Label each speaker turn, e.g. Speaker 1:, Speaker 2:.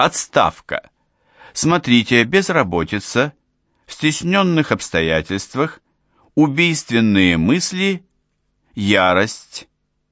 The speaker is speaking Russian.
Speaker 1: Отставка. Смотрите, безработица, в стесненных обстоятельствах, убийственные мысли, ярость,